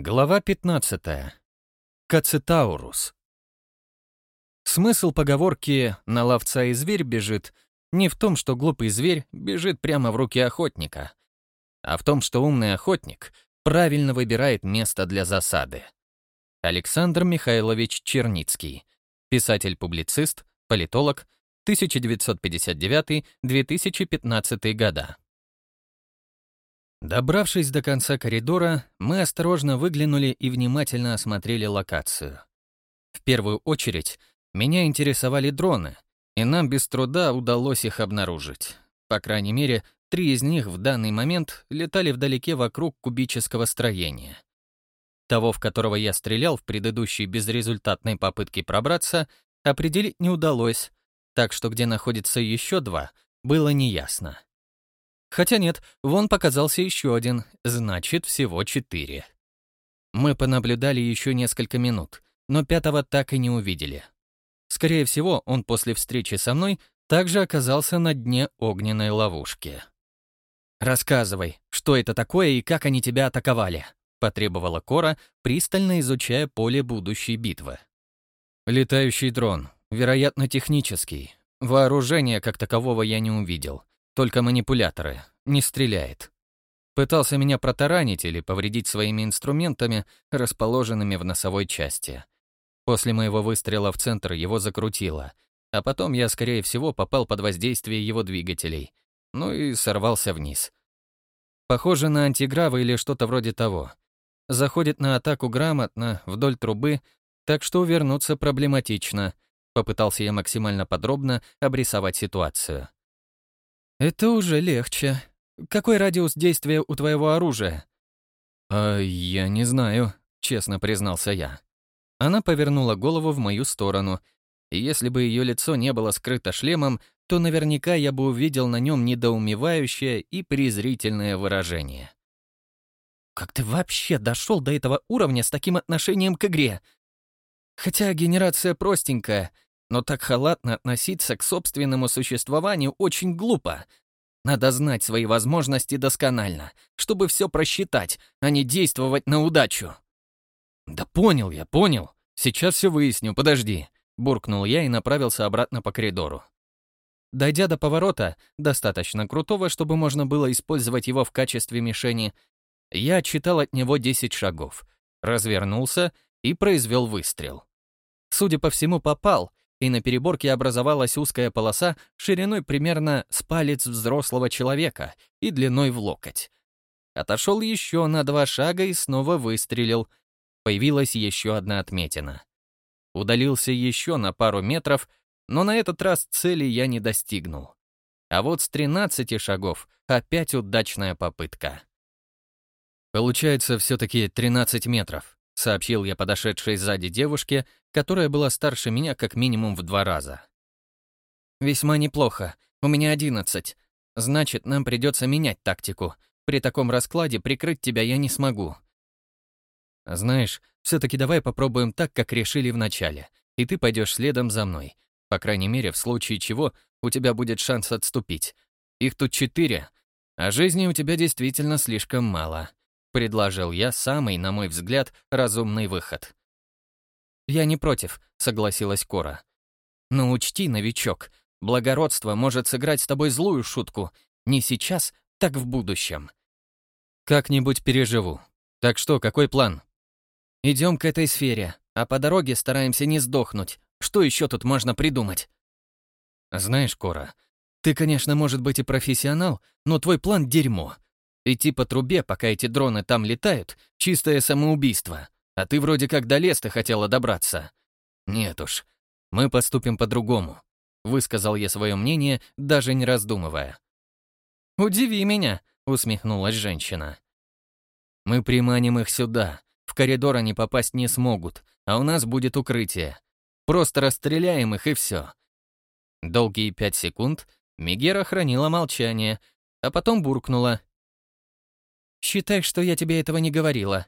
Глава 15. Кацетаурус. Смысл поговорки «на ловца и зверь бежит» не в том, что глупый зверь бежит прямо в руки охотника, а в том, что умный охотник правильно выбирает место для засады. Александр Михайлович Черницкий, писатель-публицист, политолог, 1959-2015 года. Добравшись до конца коридора, мы осторожно выглянули и внимательно осмотрели локацию. В первую очередь, меня интересовали дроны, и нам без труда удалось их обнаружить. По крайней мере, три из них в данный момент летали вдалеке вокруг кубического строения. Того, в которого я стрелял в предыдущей безрезультатной попытке пробраться, определить не удалось, так что где находится еще два, было неясно. Хотя нет, вон показался еще один, значит, всего четыре. Мы понаблюдали еще несколько минут, но пятого так и не увидели. Скорее всего, он после встречи со мной также оказался на дне огненной ловушки. «Рассказывай, что это такое и как они тебя атаковали?» — потребовала Кора, пристально изучая поле будущей битвы. «Летающий дрон, вероятно, технический. Вооружения как такового я не увидел. Только манипуляторы. Не стреляет. Пытался меня протаранить или повредить своими инструментами, расположенными в носовой части. После моего выстрела в центр его закрутило, а потом я, скорее всего, попал под воздействие его двигателей. Ну и сорвался вниз. Похоже на антигравы или что-то вроде того. Заходит на атаку грамотно, вдоль трубы, так что увернуться проблематично. Попытался я максимально подробно обрисовать ситуацию. «Это уже легче. Какой радиус действия у твоего оружия?» «А я не знаю», — честно признался я. Она повернула голову в мою сторону, если бы ее лицо не было скрыто шлемом, то наверняка я бы увидел на нем недоумевающее и презрительное выражение. «Как ты вообще дошел до этого уровня с таким отношением к игре? Хотя генерация простенькая, но так халатно относиться к собственному существованию очень глупо. Надо знать свои возможности досконально, чтобы все просчитать, а не действовать на удачу. «Да понял я, понял. Сейчас все выясню, подожди», — буркнул я и направился обратно по коридору. Дойдя до поворота, достаточно крутого, чтобы можно было использовать его в качестве мишени, я отчитал от него 10 шагов, развернулся и произвел выстрел. Судя по всему, попал, и на переборке образовалась узкая полоса шириной примерно с палец взрослого человека и длиной в локоть. Отошел еще на два шага и снова выстрелил. Появилась еще одна отметина. Удалился еще на пару метров, но на этот раз цели я не достигнул. А вот с 13 шагов опять удачная попытка. Получается все-таки 13 метров сообщил я подошедшей сзади девушке, которая была старше меня как минимум в два раза. «Весьма неплохо. У меня одиннадцать. Значит, нам придется менять тактику. При таком раскладе прикрыть тебя я не смогу». «Знаешь, все-таки давай попробуем так, как решили вначале, и ты пойдешь следом за мной. По крайней мере, в случае чего у тебя будет шанс отступить. Их тут четыре, а жизни у тебя действительно слишком мало. — предложил я самый, на мой взгляд, разумный выход. «Я не против», — согласилась Кора. «Но учти, новичок, благородство может сыграть с тобой злую шутку. Не сейчас, так в будущем». «Как-нибудь переживу. Так что, какой план?» «Идем к этой сфере, а по дороге стараемся не сдохнуть. Что еще тут можно придумать?» «Знаешь, Кора, ты, конечно, может быть и профессионал, но твой план — дерьмо», Идти по трубе, пока эти дроны там летают, чистое самоубийство. А ты вроде как до леста хотела добраться. Нет уж, мы поступим по-другому. Высказал я свое мнение, даже не раздумывая. «Удиви меня», — усмехнулась женщина. «Мы приманим их сюда. В коридор они попасть не смогут, а у нас будет укрытие. Просто расстреляем их и все». Долгие пять секунд Мегера хранила молчание, а потом буркнула. «Считай, что я тебе этого не говорила.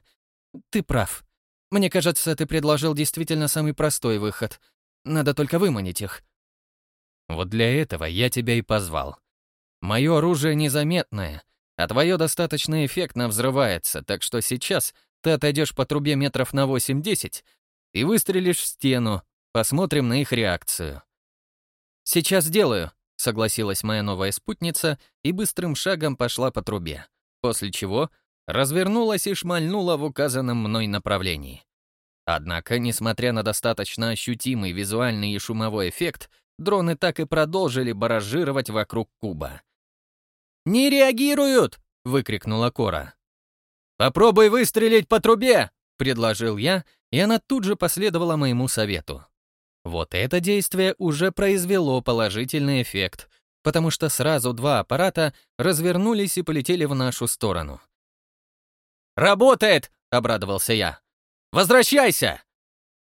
Ты прав. Мне кажется, ты предложил действительно самый простой выход. Надо только выманить их». «Вот для этого я тебя и позвал. Мое оружие незаметное, а твое достаточно эффектно взрывается, так что сейчас ты отойдешь по трубе метров на 8-10 и выстрелишь в стену. Посмотрим на их реакцию». «Сейчас сделаю», — согласилась моя новая спутница и быстрым шагом пошла по трубе, после чего развернулась и шмальнула в указанном мной направлении. Однако, несмотря на достаточно ощутимый визуальный и шумовой эффект, дроны так и продолжили баражировать вокруг куба. «Не реагируют!» — выкрикнула Кора. «Попробуй выстрелить по трубе!» — предложил я, и она тут же последовала моему совету. Вот это действие уже произвело положительный эффект, потому что сразу два аппарата развернулись и полетели в нашу сторону. «Работает!» — обрадовался я. «Возвращайся!»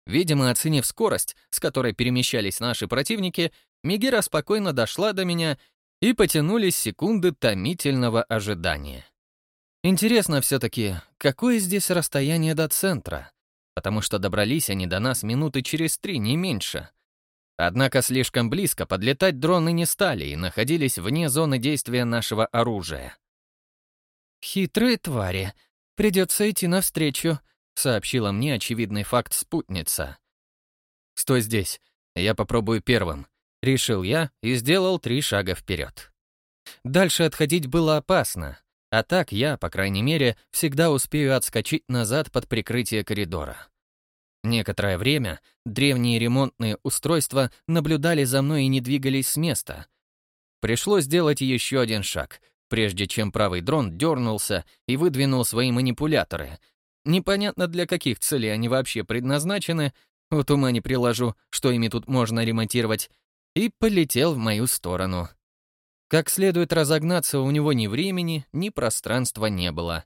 Видимо, оценив скорость, с которой перемещались наши противники, Мегера спокойно дошла до меня, и потянулись секунды томительного ожидания. Интересно все-таки, какое здесь расстояние до центра? Потому что добрались они до нас минуты через три, не меньше. Однако слишком близко подлетать дроны не стали и находились вне зоны действия нашего оружия. «Хитрые твари. Придется идти навстречу», — сообщила мне очевидный факт спутница. «Стой здесь. Я попробую первым», — решил я и сделал три шага вперед. Дальше отходить было опасно, а так я, по крайней мере, всегда успею отскочить назад под прикрытие коридора. Некоторое время древние ремонтные устройства наблюдали за мной и не двигались с места. Пришлось сделать еще один шаг, прежде чем правый дрон дернулся и выдвинул свои манипуляторы. Непонятно для каких целей они вообще предназначены, вот ума не приложу, что ими тут можно ремонтировать, и полетел в мою сторону. Как следует разогнаться, у него ни времени, ни пространства не было.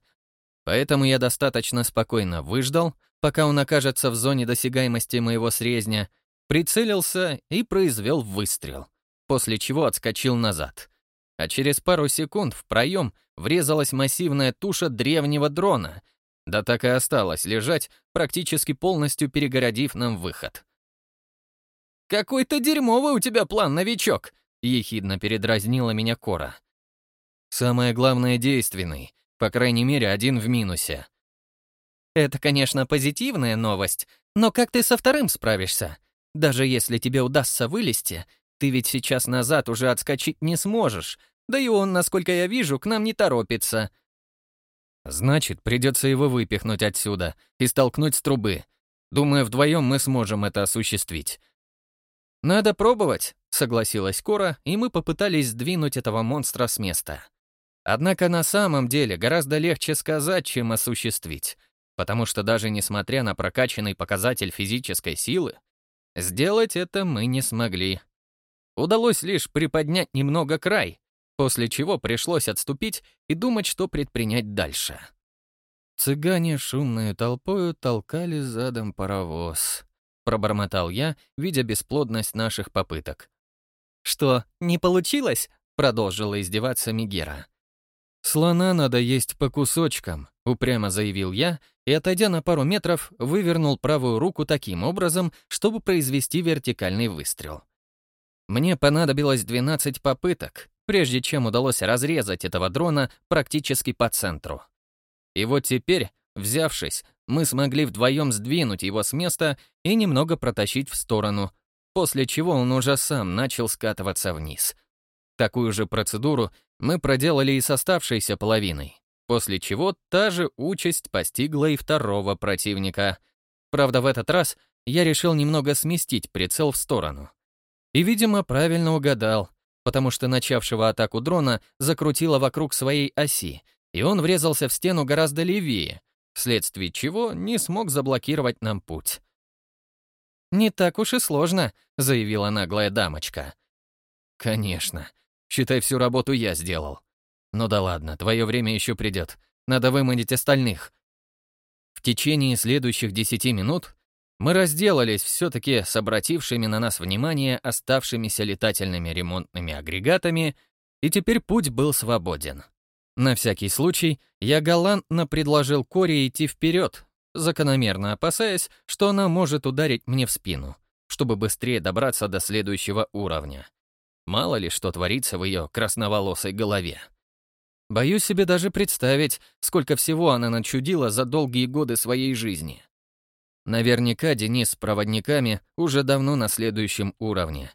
Поэтому я достаточно спокойно выждал, пока он окажется в зоне досягаемости моего срезня, прицелился и произвел выстрел, после чего отскочил назад. А через пару секунд в проем врезалась массивная туша древнего дрона, да так и осталась лежать, практически полностью перегородив нам выход. «Какой-то дерьмовый у тебя план, новичок!» — ехидно передразнила меня Кора. «Самое главное — действенный. По крайней мере, один в минусе». «Это, конечно, позитивная новость, но как ты со вторым справишься? Даже если тебе удастся вылезти, ты ведь сейчас назад уже отскочить не сможешь, да и он, насколько я вижу, к нам не торопится». «Значит, придется его выпихнуть отсюда и столкнуть с трубы. Думаю, вдвоем мы сможем это осуществить. «Надо пробовать», — согласилась Кора, и мы попытались сдвинуть этого монстра с места. Однако на самом деле гораздо легче сказать, чем осуществить, потому что даже несмотря на прокачанный показатель физической силы, сделать это мы не смогли. Удалось лишь приподнять немного край, после чего пришлось отступить и думать, что предпринять дальше. Цыгане шумную толпою толкали задом паровоз пробормотал я, видя бесплодность наших попыток. «Что, не получилось?» — продолжила издеваться Мигера. «Слона надо есть по кусочкам», — упрямо заявил я и, отойдя на пару метров, вывернул правую руку таким образом, чтобы произвести вертикальный выстрел. Мне понадобилось 12 попыток, прежде чем удалось разрезать этого дрона практически по центру. И вот теперь, взявшись, мы смогли вдвоем сдвинуть его с места и немного протащить в сторону, после чего он уже сам начал скатываться вниз. Такую же процедуру мы проделали и с оставшейся половиной, после чего та же участь постигла и второго противника. Правда, в этот раз я решил немного сместить прицел в сторону. И, видимо, правильно угадал, потому что начавшего атаку дрона закрутило вокруг своей оси, и он врезался в стену гораздо левее, вследствие чего не смог заблокировать нам путь. «Не так уж и сложно», — заявила наглая дамочка. «Конечно. Считай, всю работу я сделал. Ну да ладно, твое время еще придет. Надо выманить остальных». В течение следующих десяти минут мы разделались все-таки с обратившими на нас внимание оставшимися летательными ремонтными агрегатами, и теперь путь был свободен. На всякий случай я галантно предложил Коре идти вперед, закономерно опасаясь, что она может ударить мне в спину, чтобы быстрее добраться до следующего уровня. Мало ли что творится в ее красноволосой голове. Боюсь себе даже представить, сколько всего она начудила за долгие годы своей жизни. Наверняка Денис с проводниками уже давно на следующем уровне.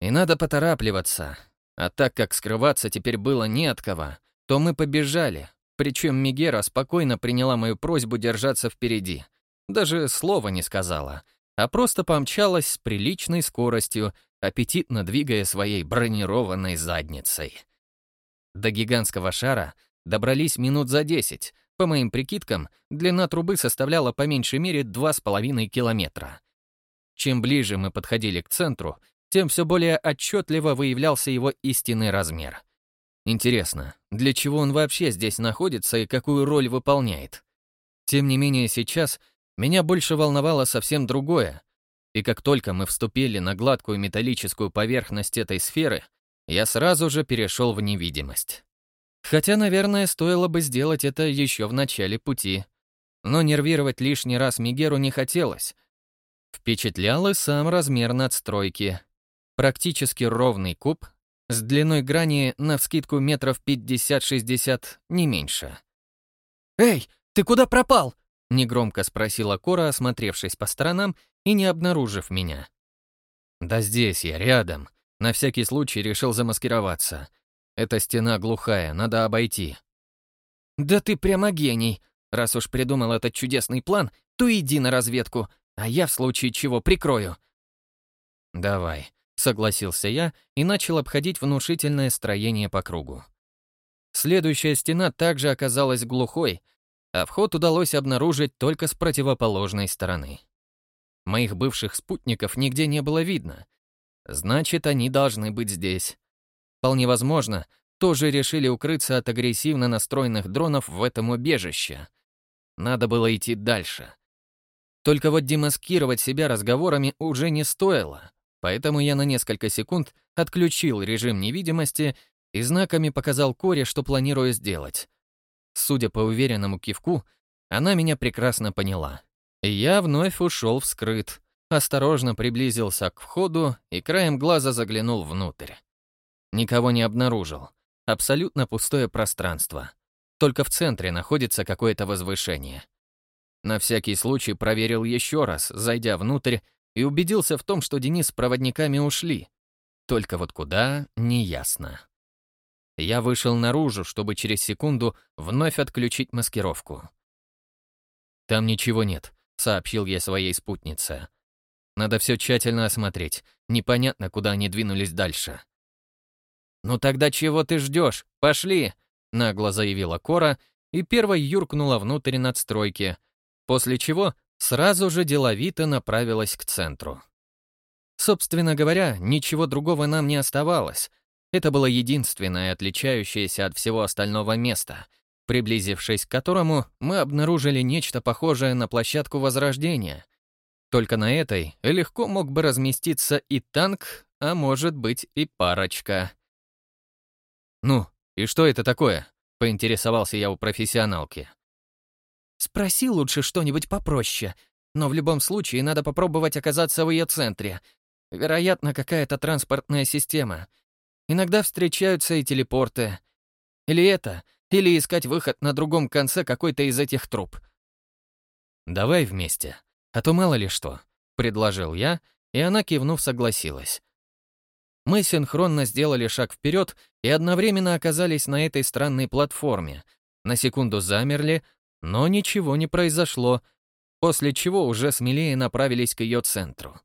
И надо поторапливаться. А так как скрываться теперь было не от кого, то мы побежали. Причем Мигера спокойно приняла мою просьбу держаться впереди. Даже слова не сказала, а просто помчалась с приличной скоростью, аппетитно двигая своей бронированной задницей. До гигантского шара добрались минут за десять. По моим прикидкам, длина трубы составляла по меньшей мере два с половиной километра. Чем ближе мы подходили к центру, тем все более отчетливо выявлялся его истинный размер. Интересно, для чего он вообще здесь находится и какую роль выполняет? Тем не менее, сейчас меня больше волновало совсем другое. И как только мы вступили на гладкую металлическую поверхность этой сферы, я сразу же перешел в невидимость. Хотя, наверное, стоило бы сделать это еще в начале пути. Но нервировать лишний раз Мигеру не хотелось. Впечатлял и сам размер надстройки. Практически ровный куб с длиной грани навскидку метров 50-60, не меньше. «Эй, ты куда пропал?» — негромко спросила Кора, осмотревшись по сторонам и не обнаружив меня. «Да здесь я, рядом», на всякий случай решил замаскироваться. Эта стена глухая, надо обойти. «Да ты прямо гений! Раз уж придумал этот чудесный план, то иди на разведку, а я в случае чего прикрою». «Давай», — согласился я и начал обходить внушительное строение по кругу. Следующая стена также оказалась глухой, а вход удалось обнаружить только с противоположной стороны. Моих бывших спутников нигде не было видно — Значит, они должны быть здесь. Вполне возможно, тоже решили укрыться от агрессивно настроенных дронов в этом убежище. Надо было идти дальше. Только вот демаскировать себя разговорами уже не стоило, поэтому я на несколько секунд отключил режим невидимости и знаками показал Коре, что планирую сделать. Судя по уверенному кивку, она меня прекрасно поняла. И я вновь ушел вскрыт осторожно приблизился к входу и краем глаза заглянул внутрь. Никого не обнаружил. Абсолютно пустое пространство. Только в центре находится какое-то возвышение. На всякий случай проверил еще раз, зайдя внутрь, и убедился в том, что Денис с проводниками ушли. Только вот куда — неясно. Я вышел наружу, чтобы через секунду вновь отключить маскировку. «Там ничего нет», — сообщил я своей спутнице. Надо все тщательно осмотреть. Непонятно, куда они двинулись дальше. «Ну тогда чего ты ждешь? Пошли!» — нагло заявила Кора и первой юркнула внутрь надстройки, после чего сразу же деловито направилась к центру. Собственно говоря, ничего другого нам не оставалось. Это было единственное отличающееся от всего остального место, приблизившись к которому мы обнаружили нечто похожее на площадку Возрождения. Только на этой легко мог бы разместиться и танк, а может быть и парочка. «Ну, и что это такое?» — поинтересовался я у профессионалки. «Спроси лучше что-нибудь попроще, но в любом случае надо попробовать оказаться в ее центре. Вероятно, какая-то транспортная система. Иногда встречаются и телепорты. Или это, или искать выход на другом конце какой-то из этих труб». «Давай вместе», а то мало ли что», — предложил я, и она, кивнув, согласилась. Мы синхронно сделали шаг вперед и одновременно оказались на этой странной платформе. На секунду замерли, но ничего не произошло, после чего уже смелее направились к ее центру.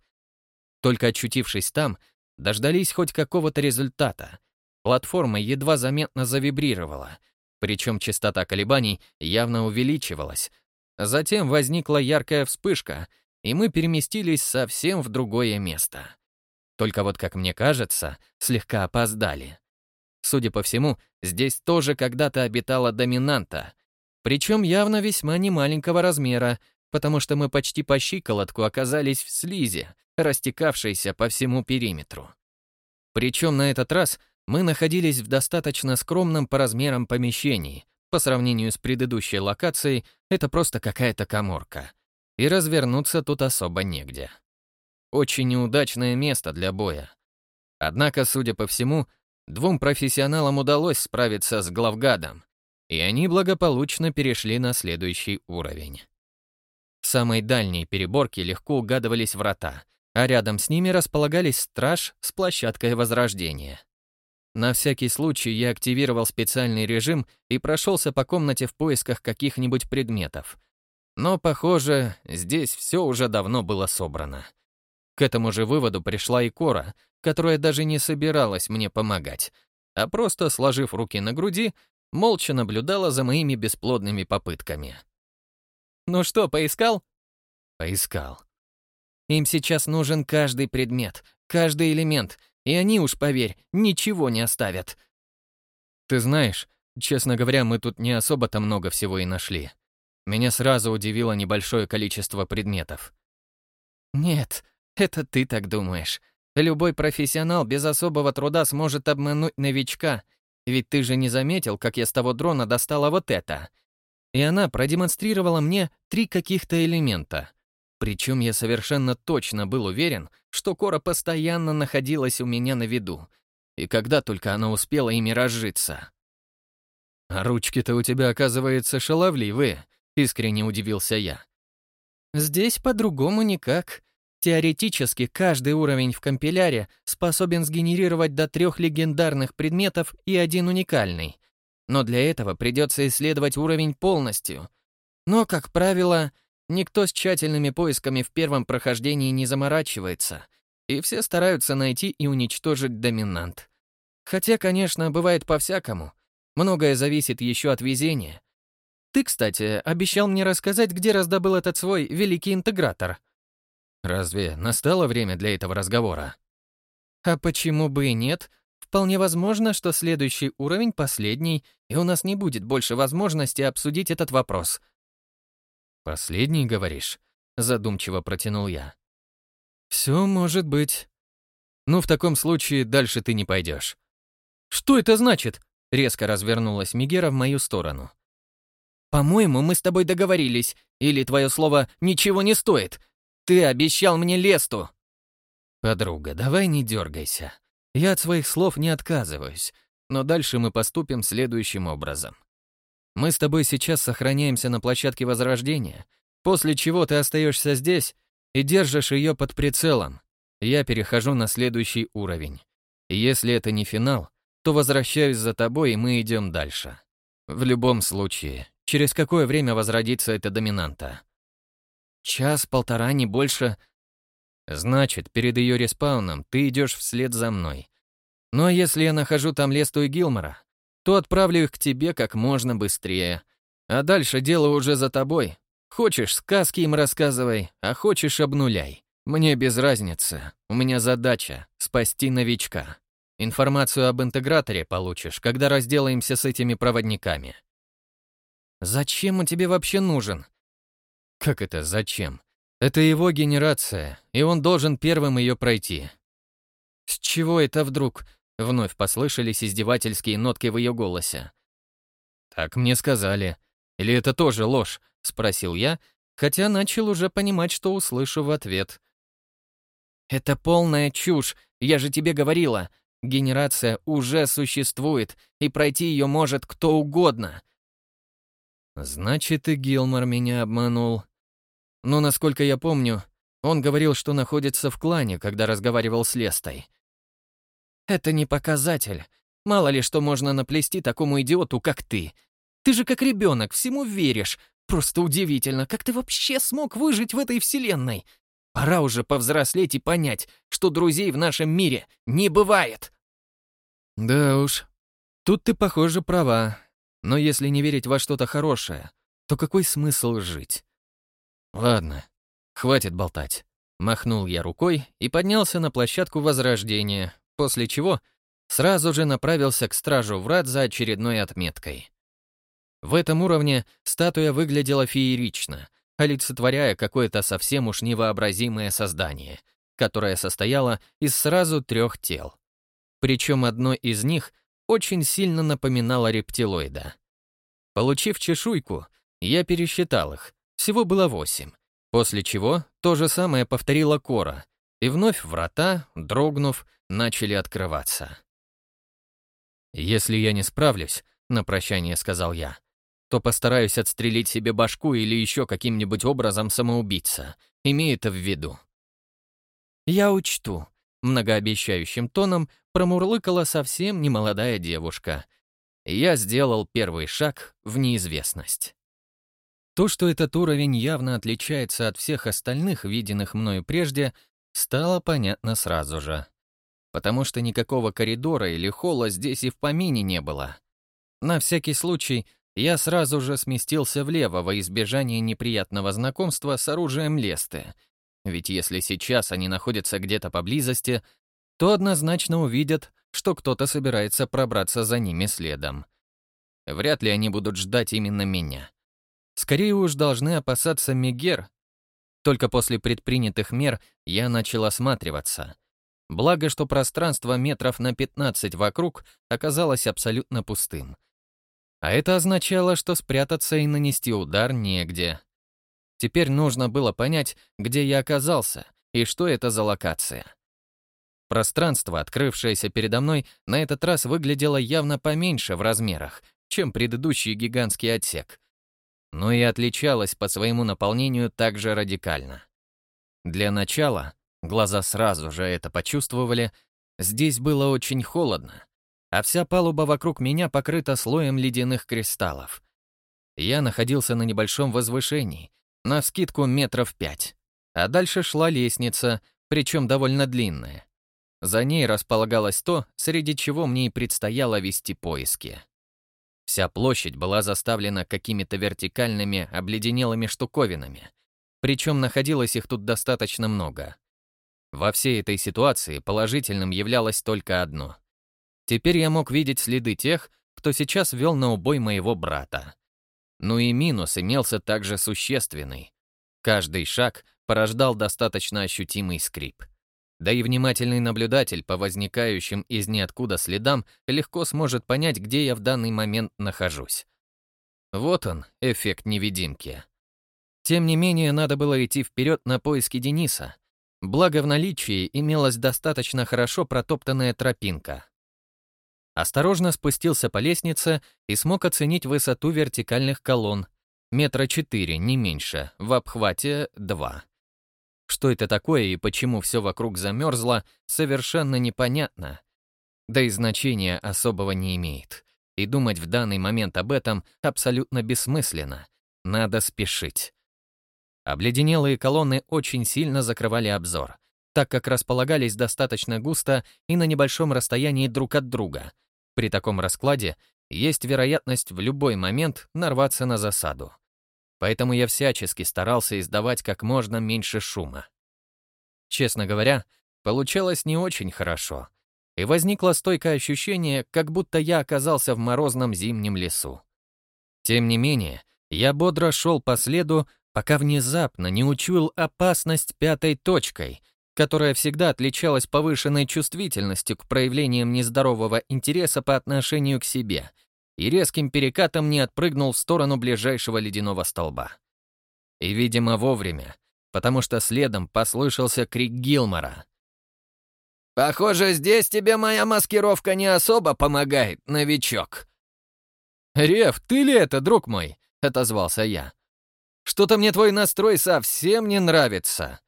Только очутившись там, дождались хоть какого-то результата. Платформа едва заметно завибрировала, причем частота колебаний явно увеличивалась — Затем возникла яркая вспышка, и мы переместились совсем в другое место. Только вот, как мне кажется, слегка опоздали. Судя по всему, здесь тоже когда-то обитала доминанта, причем явно весьма немаленького размера, потому что мы почти по щиколотку оказались в слизи, растекавшейся по всему периметру. Причем на этот раз мы находились в достаточно скромном по размерам помещении, по сравнению с предыдущей локацией, это просто какая-то коморка. И развернуться тут особо негде. Очень неудачное место для боя. Однако, судя по всему, двум профессионалам удалось справиться с главгадом, и они благополучно перешли на следующий уровень. В самой дальней переборке легко угадывались врата, а рядом с ними располагались страж с площадкой возрождения. На всякий случай я активировал специальный режим и прошелся по комнате в поисках каких-нибудь предметов. Но, похоже, здесь все уже давно было собрано. К этому же выводу пришла и Кора, которая даже не собиралась мне помогать, а просто, сложив руки на груди, молча наблюдала за моими бесплодными попытками. «Ну что, поискал?» «Поискал». «Им сейчас нужен каждый предмет, каждый элемент, и они уж, поверь, ничего не оставят. Ты знаешь, честно говоря, мы тут не особо-то много всего и нашли. Меня сразу удивило небольшое количество предметов. Нет, это ты так думаешь. Любой профессионал без особого труда сможет обмануть новичка, ведь ты же не заметил, как я с того дрона достала вот это. И она продемонстрировала мне три каких-то элемента. Причем я совершенно точно был уверен, что Кора постоянно находилась у меня на виду, и когда только она успела ими разжиться. «А ручки-то у тебя, оказывается, шаловливые», — искренне удивился я. «Здесь по-другому никак. Теоретически каждый уровень в компиляре способен сгенерировать до трех легендарных предметов и один уникальный. Но для этого придется исследовать уровень полностью. Но, как правило, Никто с тщательными поисками в первом прохождении не заморачивается, и все стараются найти и уничтожить доминант. Хотя, конечно, бывает по-всякому. Многое зависит еще от везения. Ты, кстати, обещал мне рассказать, где раздобыл этот свой великий интегратор. Разве настало время для этого разговора? А почему бы и нет? Вполне возможно, что следующий уровень последний, и у нас не будет больше возможности обсудить этот вопрос — «Последний, говоришь?» — задумчиво протянул я. «Все может быть. Ну, в таком случае дальше ты не пойдешь». «Что это значит?» — резко развернулась Мигера в мою сторону. «По-моему, мы с тобой договорились, или твое слово ничего не стоит. Ты обещал мне Лесту!» «Подруга, давай не дергайся. Я от своих слов не отказываюсь, но дальше мы поступим следующим образом. Мы с тобой сейчас сохраняемся на площадке Возрождения, после чего ты остаешься здесь и держишь ее под прицелом. Я перехожу на следующий уровень. Если это не финал, то возвращаюсь за тобой, и мы идем дальше. В любом случае, через какое время возродится эта доминанта? Час, полтора, не больше. Значит, перед ее респауном ты идешь вслед за мной. Ну а если я нахожу там Лесту и Гилмора, то отправлю их к тебе как можно быстрее. А дальше дело уже за тобой. Хочешь, сказки им рассказывай, а хочешь, обнуляй. Мне без разницы. У меня задача — спасти новичка. Информацию об интеграторе получишь, когда разделаемся с этими проводниками. Зачем он тебе вообще нужен? Как это зачем? Это его генерация, и он должен первым ее пройти. С чего это вдруг? Вновь послышались издевательские нотки в ее голосе. «Так мне сказали. Или это тоже ложь?» — спросил я, хотя начал уже понимать, что услышу в ответ. «Это полная чушь, я же тебе говорила. Генерация уже существует, и пройти ее может кто угодно». «Значит, и Гилмор меня обманул. Но, насколько я помню, он говорил, что находится в клане, когда разговаривал с Лестой. Это не показатель. Мало ли что можно наплести такому идиоту, как ты. Ты же как ребенок, всему веришь. Просто удивительно, как ты вообще смог выжить в этой вселенной. Пора уже повзрослеть и понять, что друзей в нашем мире не бывает. Да уж, тут ты, похоже, права. Но если не верить во что-то хорошее, то какой смысл жить? Ладно, хватит болтать. Махнул я рукой и поднялся на площадку Возрождения, после чего сразу же направился к стражу врат за очередной отметкой. В этом уровне статуя выглядела феерично, олицетворяя какое-то совсем уж невообразимое создание, которое состояло из сразу трех тел. Причем одно из них очень сильно напоминало рептилоида. Получив чешуйку, я пересчитал их, всего было восемь, после чего то же самое повторила Кора, и вновь врата, дрогнув, начали открываться. Если я не справлюсь, на прощание сказал я, то постараюсь отстрелить себе башку или еще каким-нибудь образом самоубиться. Имей это в виду. Я учту, многообещающим тоном промурлыкала совсем немолодая девушка. Я сделал первый шаг в неизвестность. То, что этот уровень явно отличается от всех остальных, виденных мною прежде, стало понятно сразу же. Потому что никакого коридора или холла здесь и в помине не было. На всякий случай я сразу же сместился влево во избежание неприятного знакомства с оружием Лесты. Ведь если сейчас они находятся где-то поблизости, то однозначно увидят, что кто-то собирается пробраться за ними следом. Вряд ли они будут ждать именно меня. Скорее уж должны опасаться Мегер. Только после предпринятых мер я начал осматриваться. Благо, что пространство метров на 15 вокруг оказалось абсолютно пустым. А это означало, что спрятаться и нанести удар негде. Теперь нужно было понять, где я оказался и что это за локация. Пространство, открывшееся передо мной, на этот раз выглядело явно поменьше в размерах, чем предыдущий гигантский отсек но и отличалась по своему наполнению также радикально. Для начала, глаза сразу же это почувствовали, здесь было очень холодно, а вся палуба вокруг меня покрыта слоем ледяных кристаллов. Я находился на небольшом возвышении, на скидку метров пять, а дальше шла лестница, причем довольно длинная. За ней располагалось то, среди чего мне и предстояло вести поиски. Вся площадь была заставлена какими-то вертикальными, обледенелыми штуковинами. Причем находилось их тут достаточно много. Во всей этой ситуации положительным являлось только одно. Теперь я мог видеть следы тех, кто сейчас вел на убой моего брата. Ну и минус имелся также существенный. Каждый шаг порождал достаточно ощутимый скрип. Да и внимательный наблюдатель по возникающим из ниоткуда следам легко сможет понять, где я в данный момент нахожусь. Вот он, эффект невидимки. Тем не менее, надо было идти вперед на поиски Дениса. Благо в наличии имелась достаточно хорошо протоптанная тропинка. Осторожно спустился по лестнице и смог оценить высоту вертикальных колонн. Метра четыре, не меньше, в обхвате два. Что это такое и почему все вокруг замерзло, совершенно непонятно. Да и значения особого не имеет. И думать в данный момент об этом абсолютно бессмысленно. Надо спешить. Обледенелые колонны очень сильно закрывали обзор, так как располагались достаточно густо и на небольшом расстоянии друг от друга. При таком раскладе есть вероятность в любой момент нарваться на засаду поэтому я всячески старался издавать как можно меньше шума. Честно говоря, получалось не очень хорошо, и возникло стойкое ощущение, как будто я оказался в морозном зимнем лесу. Тем не менее, я бодро шел по следу, пока внезапно не учуял опасность пятой точкой, которая всегда отличалась повышенной чувствительностью к проявлениям нездорового интереса по отношению к себе — и резким перекатом не отпрыгнул в сторону ближайшего ледяного столба. И, видимо, вовремя, потому что следом послышался крик Гилмора. «Похоже, здесь тебе моя маскировка не особо помогает, новичок». «Рев, ты ли это, друг мой?» — отозвался я. «Что-то мне твой настрой совсем не нравится.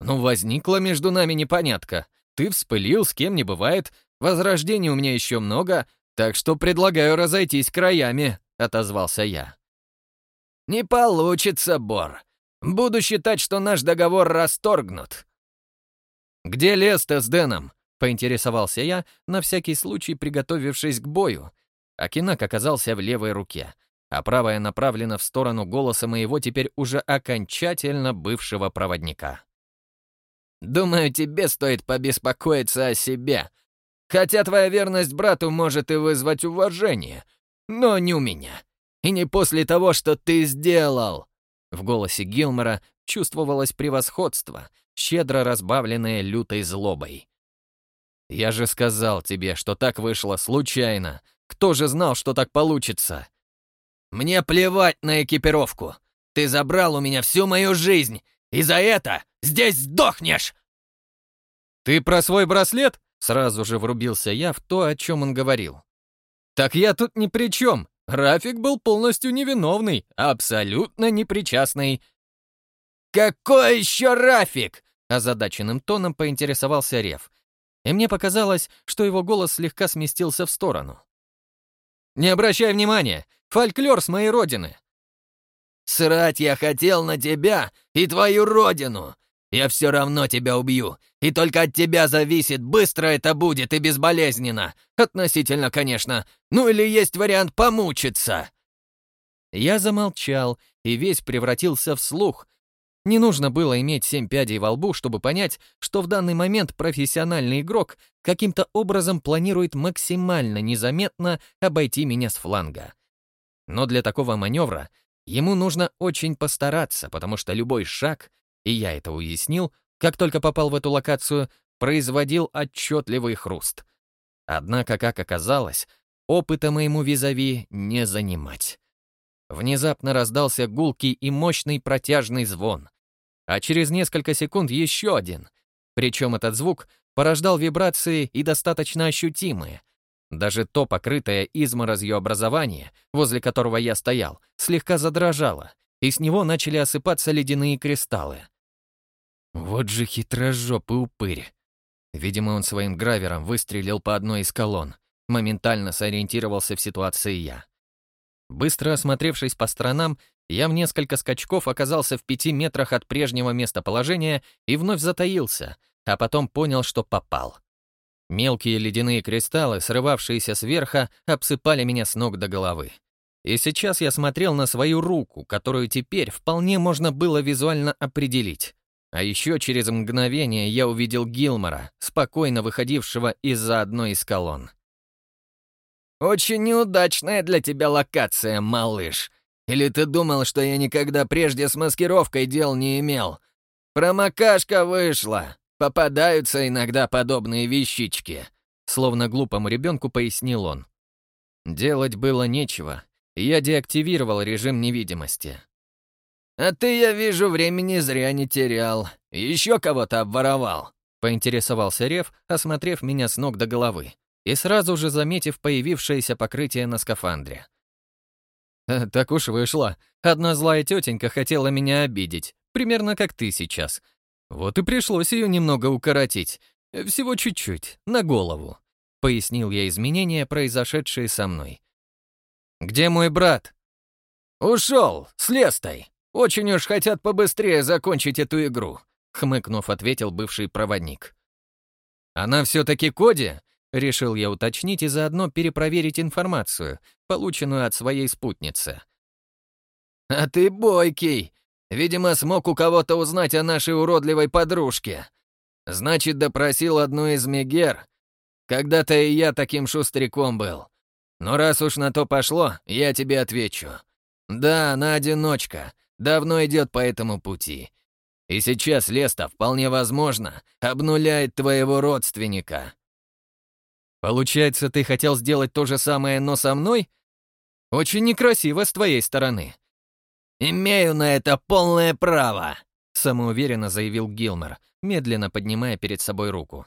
Ну, возникла между нами непонятка. Ты вспылил, с кем не бывает, возрождений у меня еще много, «Так что предлагаю разойтись краями», — отозвался я. «Не получится, Бор. Буду считать, что наш договор расторгнут». «Где лес-то с Дэном?» — поинтересовался я, на всякий случай приготовившись к бою. Акинак оказался в левой руке, а правая направлена в сторону голоса моего теперь уже окончательно бывшего проводника. «Думаю, тебе стоит побеспокоиться о себе, Хотя твоя верность брату может и вызвать уважение, но не у меня. И не после того, что ты сделал. В голосе Гилмора чувствовалось превосходство, щедро разбавленное лютой злобой. «Я же сказал тебе, что так вышло случайно. Кто же знал, что так получится?» «Мне плевать на экипировку. Ты забрал у меня всю мою жизнь, и за это здесь сдохнешь!» «Ты про свой браслет?» Сразу же врубился я в то, о чем он говорил. Так я тут ни при чем. Рафик был полностью невиновный, абсолютно непричастный. «Какой еще Рафик?» — озадаченным тоном поинтересовался Рев. И мне показалось, что его голос слегка сместился в сторону. «Не обращай внимания! Фольклор с моей родины!» «Срать я хотел на тебя и твою родину! Я все равно тебя убью, и только от тебя зависит, быстро это будет и безболезненно. Относительно, конечно. Ну или есть вариант помучиться». Я замолчал, и весь превратился в слух. Не нужно было иметь семь пядей во лбу, чтобы понять, что в данный момент профессиональный игрок каким-то образом планирует максимально незаметно обойти меня с фланга. Но для такого маневра ему нужно очень постараться, потому что любой шаг и я это уяснил, как только попал в эту локацию, производил отчетливый хруст. Однако, как оказалось, опыта моему визави не занимать. Внезапно раздался гулкий и мощный протяжный звон, а через несколько секунд еще один. Причем этот звук порождал вибрации и достаточно ощутимые. Даже то покрытое изморозью образование, возле которого я стоял, слегка задрожало, и с него начали осыпаться ледяные кристаллы. Вот же хитрожопый упырь. Видимо, он своим гравером выстрелил по одной из колонн. Моментально сориентировался в ситуации я. Быстро осмотревшись по сторонам, я в несколько скачков оказался в пяти метрах от прежнего местоположения и вновь затаился, а потом понял, что попал. Мелкие ледяные кристаллы, срывавшиеся сверху, обсыпали меня с ног до головы. И сейчас я смотрел на свою руку, которую теперь вполне можно было визуально определить. А еще через мгновение я увидел Гилмора, спокойно выходившего из-за одной из колонн. «Очень неудачная для тебя локация, малыш. Или ты думал, что я никогда прежде с маскировкой дел не имел? Промокашка вышла. Попадаются иногда подобные вещички», словно глупому ребенку пояснил он. Делать было нечего, я деактивировал режим невидимости. «А ты, я вижу, времени зря не терял. Еще кого-то обворовал», — поинтересовался Рев, осмотрев меня с ног до головы и сразу же заметив появившееся покрытие на скафандре. «Э, «Так уж вышло. Одна злая тетенька хотела меня обидеть, примерно как ты сейчас. Вот и пришлось ее немного укоротить. Всего чуть-чуть, на голову», — пояснил я изменения, произошедшие со мной. «Где мой брат?» «Ушел, с Лестой», «Очень уж хотят побыстрее закончить эту игру», — хмыкнув, ответил бывший проводник. «Она все-таки Коди?» — решил я уточнить и заодно перепроверить информацию, полученную от своей спутницы. «А ты бойкий. Видимо, смог у кого-то узнать о нашей уродливой подружке. Значит, допросил одну из Мегер. Когда-то и я таким шустряком был. Но раз уж на то пошло, я тебе отвечу. Да, она одиночка, давно идет по этому пути. И сейчас Леста, вполне возможно, обнуляет твоего родственника. Получается, ты хотел сделать то же самое, но со мной? Очень некрасиво с твоей стороны. Имею на это полное право, самоуверенно заявил Гилмер, медленно поднимая перед собой руку.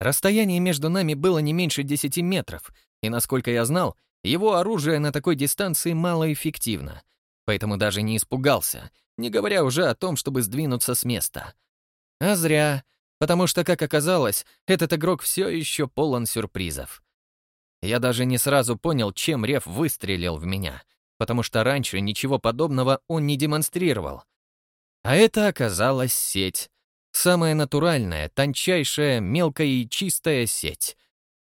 Расстояние между нами было не меньше десяти метров, и, насколько я знал, его оружие на такой дистанции малоэффективно, поэтому даже не испугался, не говоря уже о том, чтобы сдвинуться с места. А зря, потому что, как оказалось, этот игрок все еще полон сюрпризов. Я даже не сразу понял, чем Рев выстрелил в меня, потому что раньше ничего подобного он не демонстрировал. А это оказалась сеть. Самая натуральная, тончайшая, мелкая и чистая сеть.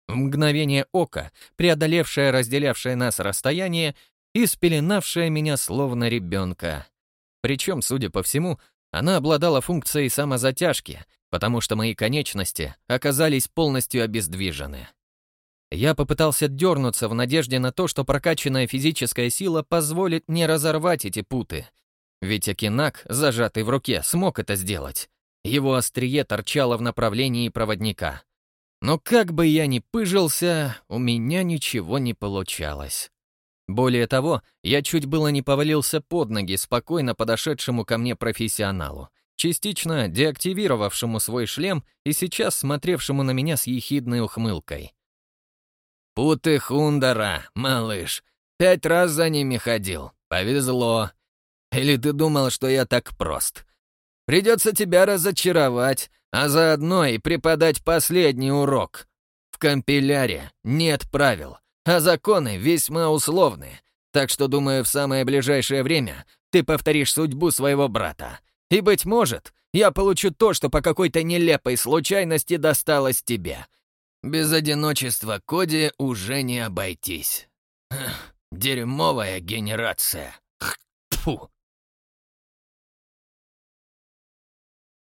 В мгновение ока, преодолевшая разделявшее нас расстояние и спеленавшая меня словно ребенка. Причем, судя по всему, она обладала функцией самозатяжки, потому что мои конечности оказались полностью обездвижены. Я попытался дернуться в надежде на то, что прокачанная физическая сила позволит мне разорвать эти путы. Ведь Акинак, зажатый в руке, смог это сделать. Его острие торчало в направлении проводника. Но как бы я ни пыжился, у меня ничего не получалось. Более того, я чуть было не повалился под ноги спокойно подошедшему ко мне профессионалу, частично деактивировавшему свой шлем и сейчас смотревшему на меня с ехидной ухмылкой. Путы Хундара, малыш. Пять раз за ними ходил. Повезло. Или ты думал, что я так прост? Придется тебя разочаровать, а заодно и преподать последний урок. В компиляре нет правил, а законы весьма условны. Так что, думаю, в самое ближайшее время ты повторишь судьбу своего брата. И, быть может, я получу то, что по какой-то нелепой случайности досталось тебе. Без одиночества Коди уже не обойтись. Дерьмовая генерация. Фу.